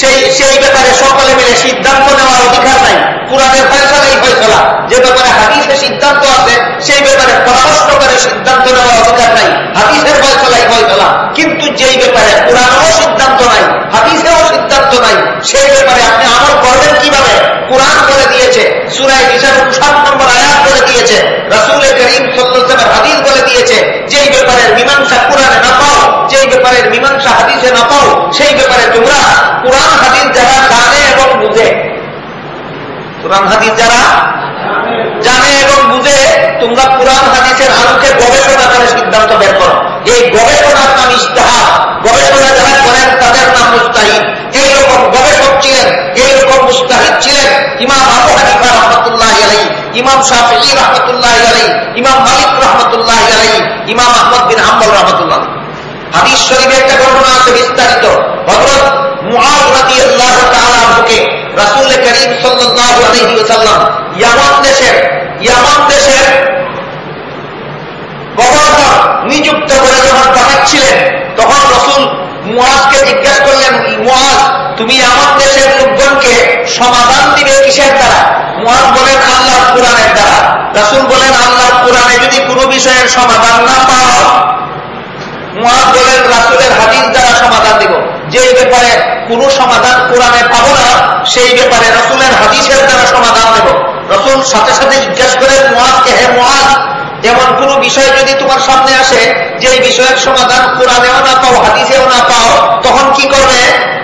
[SPEAKER 1] সেই সেই ব্যাপারে সকলে মিলে সিদ্ধান্ত নেওয়ার অধিকার নাই। কোরআনের ফয়সলা এই ফয়সলা। যে ব্যাপারে হাদিসের সিদ্ধান্ত আছে, সেই ব্যাপারে পরামর্শ করে সিদ্ধান্ত নেওয়ার অধিকার নাই। হাদিসের ফয়সলাই ফয়সলা। কিন্তু যেই ব্যাপারে কোরআনেও সিদ্ধান্ত নাই, হাদিসেও সিদ্ধান্ত নাই, সেই ব্যাপারে আপনি আমল করবেন কীভাবে? কোরআন করে দিয়েছে সুরাই নিশার ষাট নম্বর আয়াত করে দিয়েছে রাসুল করিম সাল্লামের হাদিস বলে দিয়েছে, যেই ব্যাপারে মীমাংসা কোরআনে না ব্যাপারের মীমাংসা হাদিসে না পাও, সেই ব্যাপারে তোমরা কোরআন হাদিস যারা জানে এবং বুঝে, কোরআন হাদিস যারা জানে এবং বুঝে, তোমরা কোরআন হাদিসের আলোকে গবেষণা করে সিদ্ধান্ত বের করো। এই গবেষণার নাম ইস্তাহার গবেষণা যারা করেন তাদের নাম মুস্তাহিদ। এইরকম গবেষক ছিলেন, এইরকম মুস্তাহিদ ছিলেন ইমাম আবু হানিফা রহমতুল্লাহ আলাই ইমাম শাফি রহমতুল্লাহ আলাই ইমাম মালিক রহমতুল্লাহ আলাই ইমাম আহমদ বিন হাম্বল রহমতুল্লাহ হাদিস শরীফে একটা ঘটনা আছে বিস্তারিত। হজরত তাআলা আনহুকে করিম ইয়ামান দেশের ইয়ামান দেশের গভর্নর নিযুক্ত করে যখন পাঠাচ্ছিলেন, তখন রসুল জিজ্ঞাসা করলেন, মুআজ, তুমি আমার দেশের লোকজনকে সমাধান দিবে কিসের দ্বারা? মুআজ বলেন আল্লাহ কোরআনের দ্বারা। রাসূল বলেন আল্লাহ কোরআনে যদি কোনো বিষয়ের সমাধান না পাও বলেন রাসূলের হাদিস দ্বারা সমাধান দিব। যে ব্যাপারে কোনো সমাধান কোরআনে পাবো না, সেই ব্যাপারে রসুলের হাদিসের দ্বারা সমাধান দেব। রসুল সাথে সাথে জিজ্ঞাসা করেন মুআজকে হে মুআজ? এমন কোন বিষয় যদি তোমার সামনে আসে, যে বিষয়ের সমাধান কোরআনেও না পাও, হাদিসেও না পাও, তখন কি করবে?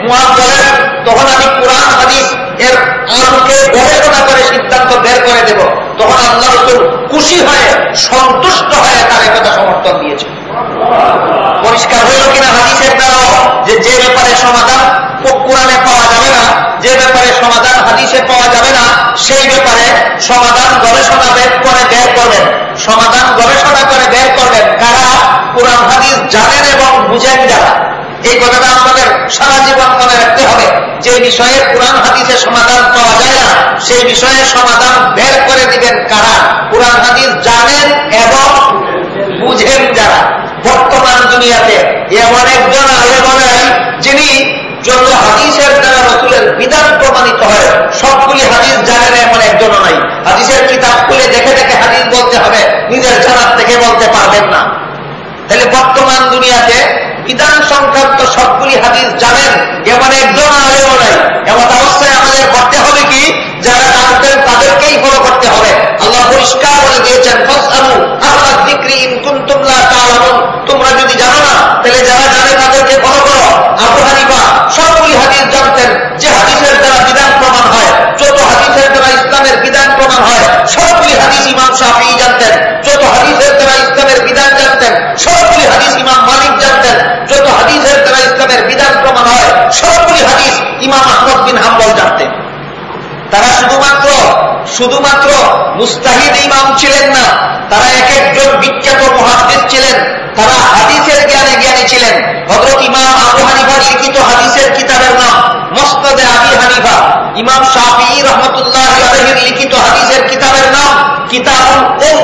[SPEAKER 1] মুআজ বলেন, তখন আমি কোরআন, হাদিস এর আলোকে গবেষণা করে সিদ্ধান্ত বের করে দেব। তখন আল্লাহ রসুল খুশি হয়ে, সন্তুষ্ট হয়ে তার কথা সমর্থন দিয়েছে পরিষ্কার হইল কিনা হাদিসের দ্বারাও যে যে ব্যাপারে সমাধান কোরআনে পাওয়া যাবে না, যে ব্যাপারে সমাধান হাদিসে পাওয়া যাবে না, সেই ব্যাপারে সমাধান গবেষণা বের করে বের করবেন। সমাধান গবেষণা করে বের করবেন। কারা? কোরআন, হাদিস জানেন এবং বুঝেন যারা। এই কথাটা আমাদের সারা জীবন মনে রাখতে হবে। যে বিষয়ে কোরআন, হাদিসে সমাধান পাওয়া যায় না, সেই বিষয়ে সমাধান বের করে দিবেন কারা? কোরআন, হাদিস জানেন এবং বুঝেন যারা বর্তমান দুনিয়াতে এমন একজন আলেম নাই যিনি যত হাদিসের দ্বারা রসুলের বিধান প্রমাণিত হয়, সবগুলি হাদিস জানেন এমন একজন নাই। হাদিসের কিতাব খুলে দেখে দেখে হাদিস বলতে হবে, নিজের জানার থেকে বলতে পারবেন না। তাহলে বর্তমান দুনিয়াতে বিধান সংক্রান্ত সবগুলি হাদিস জানেন, এমন একজন আলেও নাই। এমন অবস্থায় আমাদের করতে হবে কি? যারা জানতেন তাদেরকেই ফলো করতে হবে। আল্লাহ পরিষ্কার বলে দিয়েছেন তোমরা যদি জানো না, তাহলে যারা জানে তাদেরকে ফলো করো। আবু হানিফা সবগুলি হাদিস জানতেন, যে হাদিসের দ্বারা বিধান প্রমাণ হয় যত হাদিসের দ্বারা ইসলামের বিধান প্রমাণ হয় সবগুলি হাদিস ইমাম শাফি জানতেন যত হাদিসের দ্বারা ইসলামের বিধান জানতেন সবগুলি হাদিস ইমাম মালিক জানতেন যত হাদিসের দ্বারা ইসলামের বিধান প্রমাণ হয় সবগুলি হাদিস ইমাম আহমদ বিন হাম্বল জানতেন। তারা শুধুমাত্র শুধুমাত্র মুস্তাহিদ ইমাম ছিলেন না, তারা এক একজন বিখ্যাত মহাদিস ছিলেন, তারা হাদিসের জ্ঞানে জ্ঞানী ছিলেন। হজরত ইমাম আবু হানিফার লিখিত হাদিসের কিতাবের নাম মস্তদে আবি হানিফা। ইমাম শাফি রহমতুল্লাহ আলহীর লিখিত হাদিসের কিতাবের নাম কিতাবুল উম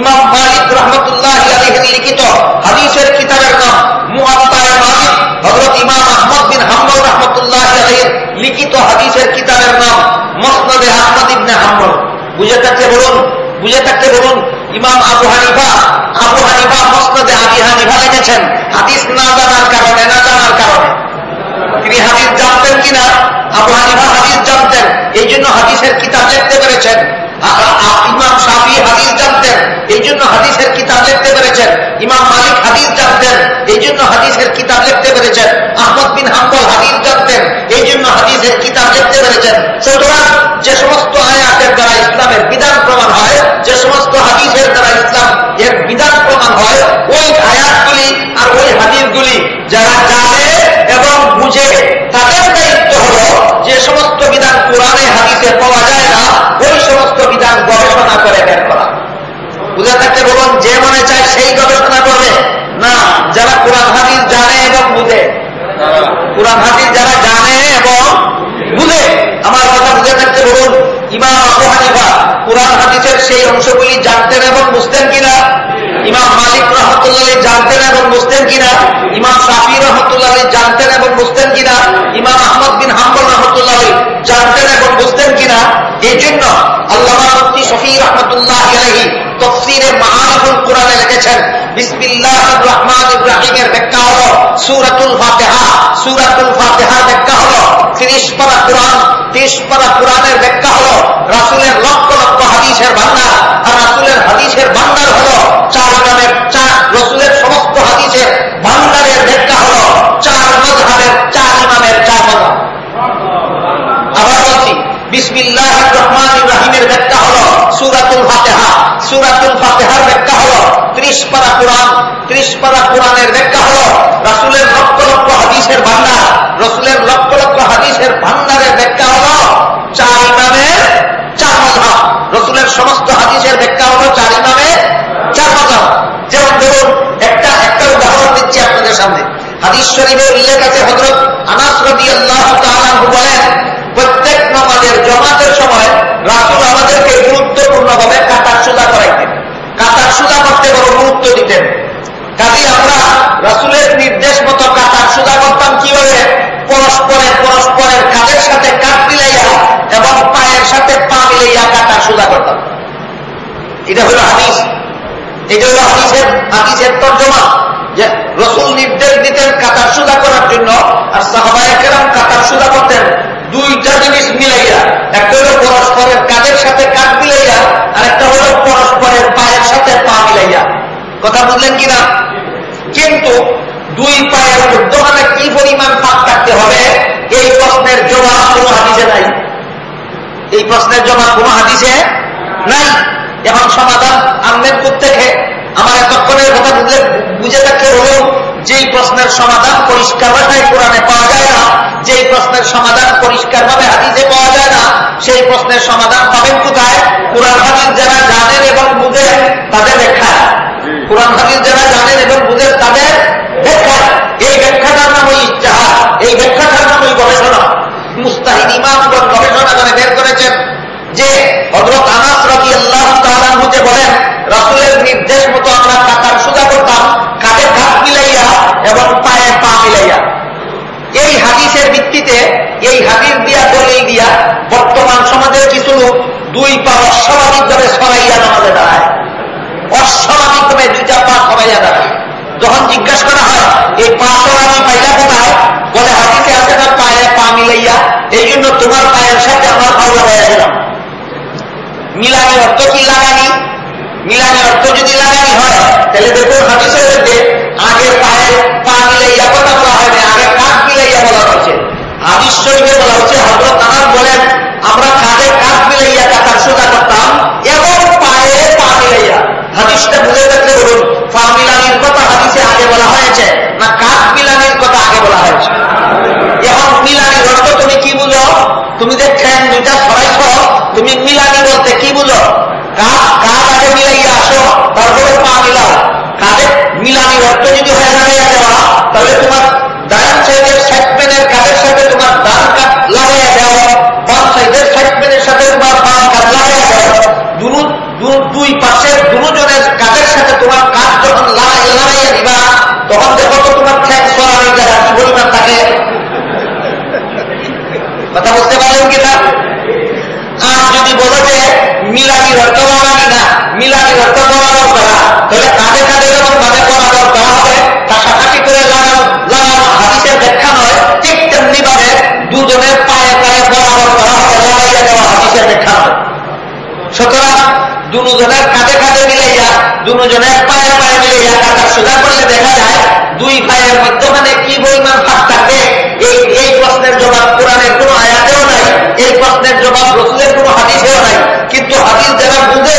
[SPEAKER 1] ইমাম মালিক রহমতুল্লাহ আলহীর লিখিত হাদিসের কিতাবের নাম মুআত্তায়ে মালিক। হজরত ইমাম আহমদ বিন হাম্বল রহমতুল্লাহ আলহীর লিখিত হাদিসের কিতাবের নাম মসনদে আহমদ ইবনে হাম্বল। বুঝে থাকতে বলুন, বুঝে থাকতে বলুন, ইমাম আবু হানিফা আবু হানিফা মসনদে আবি হানিফা লিখেছেন। হাদিস না জানার কারণে, না জানার কারণে। তিনি হাদিস জানতেন কিনা আবু হানিফা হাদিস জানতেন। এই জন্য হাদিসের কিতাব লিখতে পেরেছেন। ইমাম শাফি হাদিস জানতেন। এই জন্য হাদিসের কিতাব লিখতে পেরেছেন। ইমাম মালিক হাদিস জানতেন। এই জন্য হাদিসের কিতাব লিখতে পেরেছেন। আহমদ বিন হাম্বল হাদিস জানতেন এই জন্য হাদিসের কিতাব লিখতে পেরেছেন। সুতরাং যে সমস্ত আয়াতের দ্বারা ইসলামের বিধান প্রমাণ হয়, যে সমস্ত হাদিসের দ্বারা ইসলাম এর বিধান প্রমাণ হয়, ওই আয়াতগুলি আর ওই হাদিসগুলি যারা জানে এবং বুঝে, তাদের দায়িত্ব হল যে সমস্ত বিধান কোরআনে, হাদিসে পাওয়া যায় না, ওই সমস্ত বিধান গবেষণা করে বের করা। বুঝে থাকতে বলুন, যে মনে চায় সেই গবেষণা করবে। না, যারা কোরআন, হাদিস জানে এবং বুঝে কোরআন হাদিস যারা জানে এবং বুঝে, আমার কথা বুঝে থাকতে বলুন, ইমাম আবু হানিফা, কোরআন হাদিসের সেই অংশগুলি জানতেন এবং বুঝতেন কিনা? ইমাম মালিক রহমতুল্লাহ জানতেন এবং বুঝতেন কিনা? ইমাম সাফি রহমতুল্লাহ জানতেন এবং বুঝতেন কিনা? ইমাম আহমদ বিন হাম্বল রহমতুল্লাহ জানতেন এবং বুঝতেন কিনা? এই জন্য আল্লাহ মুফতি শফি রহমতুল্লাহ আলহী তফসিরে মাহানুল কোরআনে লিখেছেন বিসমিল্লাহ রহমান ইব্রাহিমের ব্যাখ্যা হল সুরাতুল ফাতেহা। সুরাতুল ফাতেহার ব্যাখ্যা হল, ত্রিশ পারা কোরআন, ত্রিশ পারা কোরআনের ব্যাখ্যা হল, রাসুলের লক্ষ লক্ষ হাদিসের ভান্ডার আর রাসুলের হাদিসের ভান্ডার হল চার নামের, চার রসুলের সমস্ত হাদিসের ভান্ডারের ব্যাখ্যা হল, চার মজহাবের চার ইমামের চার মজহাব আবার বলছি বিসমিল্লাহ রহমান ইব্রাহিমের ব্যাখ্যা হল সুরাতুল ফাতেহা। সুরাতুল ফাতেহার ব্যাখ্যা হল ত্রিশ পারা কোরআন, ত্রিশ পারা কোরআনের ব্যাখ্যা হল রাসুলের লক্ষ লক্ষ হাদিসের ভান্ডার রসুলের লক্ষ লক্ষ হাদিসের ভান্ডারের ব্যাখ্যা হল চার ইমামের চার মজাব রসুলের সমস্ত হাদিসের ব্যাখ্যা হল চার ইমামের চার মজাব যেমন ধরুন, একটা একটা উদাহরণ দিচ্ছি আপনাদের সামনে। হাদিস শরীফে উল্লেখ আছে হজরত আনাস রবি আল্লাহ বলেন, প্রত্যেক নামাজের জমাতের সময় রাসুল আমাদেরকে গুরুত্বপূর্ণভাবে কাতার সুদা করাইতেন। কাতার সুদা করতে বড় গুরুত্ব দিতেন। কাজে আমরা রাসুলের নির্দেশ মতো সুদা করতাম। এটা হলো হাদিস। এটা হলো হাদিসের হাদিসের তর্জমা যে রসুল নির্দেশ দিতেন কাতার সুদা করার জন্য আর সাহবায়কেরাম কাতার সুদা করতেন। দুইটা জিনিস মিলাইয়া। একটা হলো পরস্পরের কাজের সাথে কাঠ মিলাইয়া আর একটা হলো পরস্পরের পায়ের সাথে পা মিলাইয়া। কথা বুঝলেন কিনা? কিন্তু দুই পায়ের মধ্যখানে কি পরিমাণ ফাঁক থাকতে হবে? এই প্রশ্নের জবাব কোন হাদিসে নাই। এই প্রশ্নের জবাব কোন হাদিসে নাই। এখন সমাধান আনবেন থেকে আমার এতক্ষণের কথা বুঝলে বুঝে থাকতে হলো যেই প্রশ্নের সমাধান পরিষ্কার ভাষায় কোরআনে পাওয়া যায় না যেই প্রশ্নের সমাধান পরিষ্কার ভাবে হাদিসে পাওয়া যায় না সেই প্রশ্নের সমাধান পাবেন কোথায়? কোরআন হাদিস যারা জানেন এবং বুঝেন তাদের ব্যাখ্যা। কোরআন হাদিস যারা জানেন এবং বুঝেন তাদের ব্যাখ্যা। এই ব্যাখ্যাটার নাম ওই ইস্তেহার এই ব্যাখ্যাটার নাম ওই গবেষণা। মুস্তাহিদ ইমামগণ গবেষণা হাদিসের ভিত্তিতে এই হাদিস দিয়া, দলিল দিয়া বর্তমান সমাজের কিছু লোক দুই পা অস্বাভাবিকভাবে সরাইয়া নামাজে দাঁড়ায়। অস্বাভাবিকভাবে দুইটা পা সরাইয়া দাঁড়ায়। যখন জিজ্ঞাসা করা হয়, এই পা সরানি পাইলা কোথায়? বলে, হাদিসে আছে না পায়ে পা মিলাইয়া? এই জন্য তোমার পায়ের সাথে আমার পাও লাগাইয়াছিলাম মিলানি অর্থ কি লাগানি? মিলানি অর্থ যদি লাগানি হয়, তাহলে দেখুন হাদিসের মধ্যে আগে পায়ে হাদিস শরীফে বলা হচ্ছে হজরত আনার বলেন, আমরা কাঁধে কাঠ মিলাইয়া কাতার সোজা করতাম, এবং পায়ে পা মিলাইয়া। হাদিসটা বুঝে থাকলে বলুন পা মিলানির কথা হাদিসে আগে বলা হয়েছে, না কাঠ মিলানির কথা আগে বলা হয়েছে? এখন মিলানির অর্থ তুমি কি বুঝো? তুমি যে ঠ্যাং দুইটা সরাইছ, তুমি মিলানি বলতে কি বুঝো? কাজ কাজ আগে মিলাইয়া আসো, তারপরে পা মিলাও। কাজে মিলানির অর্থ যদি দুই পাশের দুজনের কাজের সাথে তোমার কাজ যখন লাগাইয়া দিবা, তখন দেখো তো তোমার পরিমাণ থাকে। কথা কিনা আর যদি বলো যে না করা তাহলে কাঁধে কাঁধে যখন করা হবে করে লাগানো লাগানো হাদিসের ব্যাখ্যা নয়, ঠিক তেমনি ভাবে দুজনের পায়ে পায়ে বরাবর করা হবে দেওয়া হাদিসের ব্যাখ্যা নয়। সুতরাং দুজনের কাঁধে কাঁধে মিলে যা, দুজনের পায়ে পায়ে মিলে যা, কাঁধা সোজা করলে দেখা যায় দুই পায়ের মধ্যে মানে কি পরিমাণ ফাঁক থাকে? এই প্রশ্নের জবাব কোরআনের কোনো আয়াতেও নাই, এই প্রশ্নের জবাব রসুলের কোনো হাদিসেও নাই। কিন্তু হাদিস যারা বুঝে,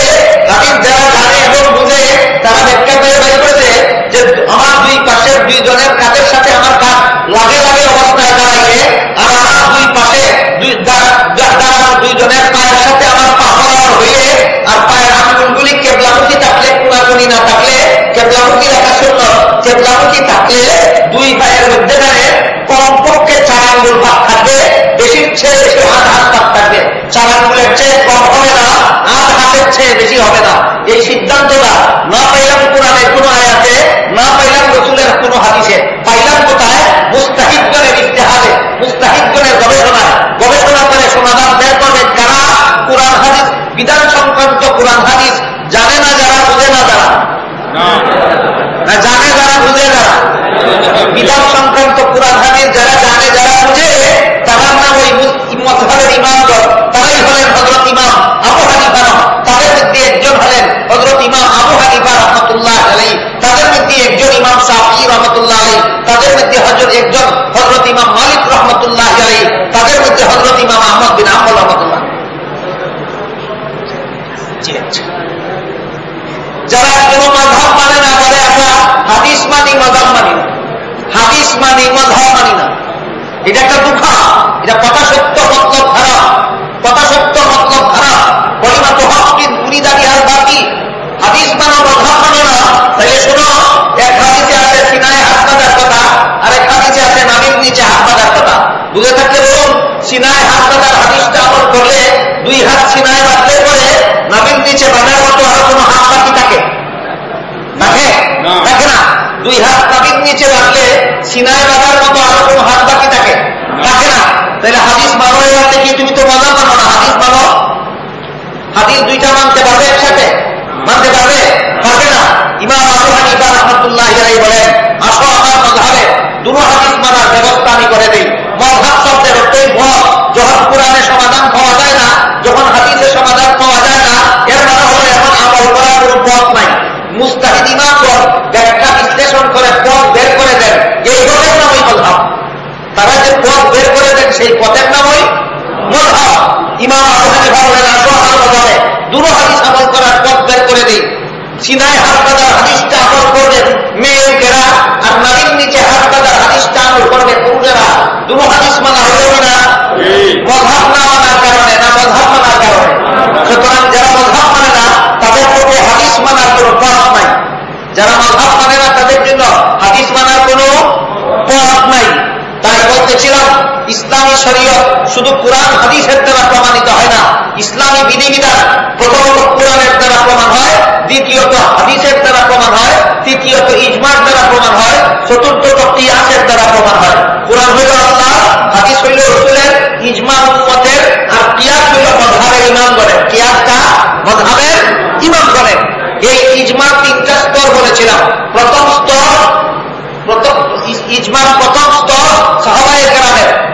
[SPEAKER 1] হাদিস যারা জানে এবং বুঝে, তারা ব্যাখ্যা করে বের করেছে যে আমার দুই পাশের দুইজনের কাঁধের সাথে আমার কাজ লাগে লাগে অবস্থায় দাঁড়াইলে, আর আমার দুই পাশে দুই দাঁড়ানোর দুইজনের পায়ে কি থাকলে দুই পায়ের মধ্যেখানে কমপক্ষে চার আঙ্গুল ভাগ থাকবে? বেশির চেয়ে বেশি আধ হাত ভাগ থাকবে। চার আঙ্গুলের চেয়ে কম হবে না আধ হাতের চেয়ে বেশি হবে না। এই সিদ্ধান্তটা না পাইলাম কোরআনের কোনো আয়াতে না পাইলাম রসুলের কোনো হাদিসে। পাইলাম কোথায়? মুস্তাহিদগণের ইতিহাসে মুস্তাহিদগণের গবেষণায়। গবেষণা করে সমাধান বের করবে যারা কোরআন হাদিস বিধান সংক্রান্ত কোরআন হাদিস। জানে না যারা বোঝে না যারা? জানে বিধান সংক্রান্ত হাদিস যারা জানে, যারা বুঝে, তারা নাম ওই মতভাবের ইমামগণ তারাই হলেন হজরত ইমাম আবু হানিফা। তাদের মধ্যে একজন হলেন হজরত ইমাম আবু হানিফা রহমতুল্লাহ আলী তাদের মধ্যে একজন ইমাম সাহি রহমতুল্লাহ আলী তাদের মধ্যে হজরত একজন হজরত ইমাম মালিক রহমতুল্লাহ আলী তাদের মধ্যে হজরত ইমাম আহমদ বিন আহমদ রহমতুল্লাহ জি আচ্ছা যারা কোন মাধাব মানে না বলে আমরা হাদিস মানি মাধাব মানি না হাদিস মানি মাধাব মানি না এটা একটা দুঃখা এটা কথা সত্য মতলব খারাপ কথা সত্য মতলব কলিমা তো হক কি আর বাকি হাদিস মানো মাধাব মানো না? তাহলে শোনো এক হাদিসে আছে সিনায় হাত বাঁধার কথা আর এক হাদিসে আছে নামির নিচে হাত বাঁধার কথা। বুঝে থাকলে বলুন সিনায় হাত বাঁধার হাদিসটা আমল করলে দুই হাত সিনায় বাঁধলে পরে নামির নিচে বাঁধার মতো আর কোনো হাত বাকি থাকে? থাকে? থাকে না। দুই হাত নাবির নিচে রাখলে সিনায় বাঁধার মতো আর কোনো হাত বাকি থাকে? তাহলে হাদিস মানো এবার কি তুমি তো মজা মানো না হাদিস মানো হাদিস দুইটা মানতে পারবে একসাথে মানতে পারবে পারবে না ইমাম আবু হানিফা রহমতুল্লাহ ইলাই বলেন আসো আমার মধাবে দুটো হাদিস মানার ব্যবস্থা আমি করে দিই মধাব শব্দের অর্থই মত যখন কোরআনে সমাধান পাওয়া যায় না যখন হাদিসে সমাধান পাওয়া যায় না এর মানে হলো এখন আমল করার কোনো পথ নাই মুস্তাহিদ ইমামগণ ব্যাখ্যা বিশ্লেষণ করে পথ বের করে দেন এই পথের নামই মধাব তারা যে পথ বের করে দেন সেই পথের নামই মধাব ইমাম আবু হানিফা বলেন আসো হাদিস আমল করার পথ বের করে দিই। সিনায় হাত বাঁধার হাদিসটা আমল করবেন মেয়েকেরা আর নারীর নিচে হাত বাঁধার হাদিসটা আমল করবে পুরুষেরা। দুটো হাদিস মানা হলো না মধাব না মানার কারণে, না মধাব মানার কারণে। সুতরাং যারা মধাব মানে না, তাদের পক্ষে হাদিস মানার কোনো পথ নাই। যারা মধাব মানে না, তাদের জন্য হাদিস তাই বলতেছিলাম ইসলামী শরীয়ত, শুধু কোরআন, হাদিসের দ্বারা প্রমাণিত হয় না। ইসলামী বিধিবিধান প্রথমত কোরআনের দ্বারা প্রমাণ হয়, দ্বিতীয়ত হাদিসের দ্বারা প্রমাণ হয়, তৃতীয়ত ইজমার দ্বারা প্রমাণ হয়, চতুর্থত কিয়াসের দ্বারা প্রমাণ হয়। কোরআন হইল আল্লাহ, হাদিস হইল রসুলের ইজমা পথের আর কিয়াস হইল মধাবের ইমাম করে কিয়াসটা মধাবের ইমাম করে এই ইজমার তিনটা স্তর বলেছিলাম। প্রথম স্তর, প্রথম, ইজমার প্রথম স্তর সহ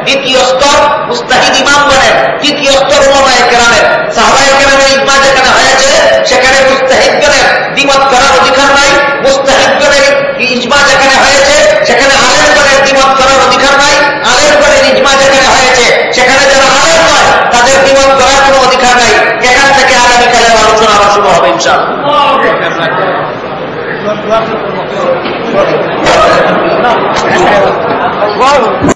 [SPEAKER 1] দ্বিতীয় স্তর মুস্তাহিদ ইমাম বলেন তৃতীয় স্তর উমামায় কেরামের। সাহাবায় কেরামের ইমা যেখানে হয়েছে সেখানে মুস্তাহিদ মুস্তাহিদগণের দিমত করার অধিকার নাই। মুস্তাহিদ মুস্তাহিদগণের ইজমা যেখানে হয়েছে সেখানে আলের আলেমগণের দিমত করার অধিকার নাই। আলের আলেমগণের ইজমা যেখানে হয়েছে সেখানে যারা আলের নয় তাদের দিমত করার কোনো অধিকার নাই। এখান থেকে আগামীকালের আলোচনা আবার শুরু হবে ইনশাল Wow.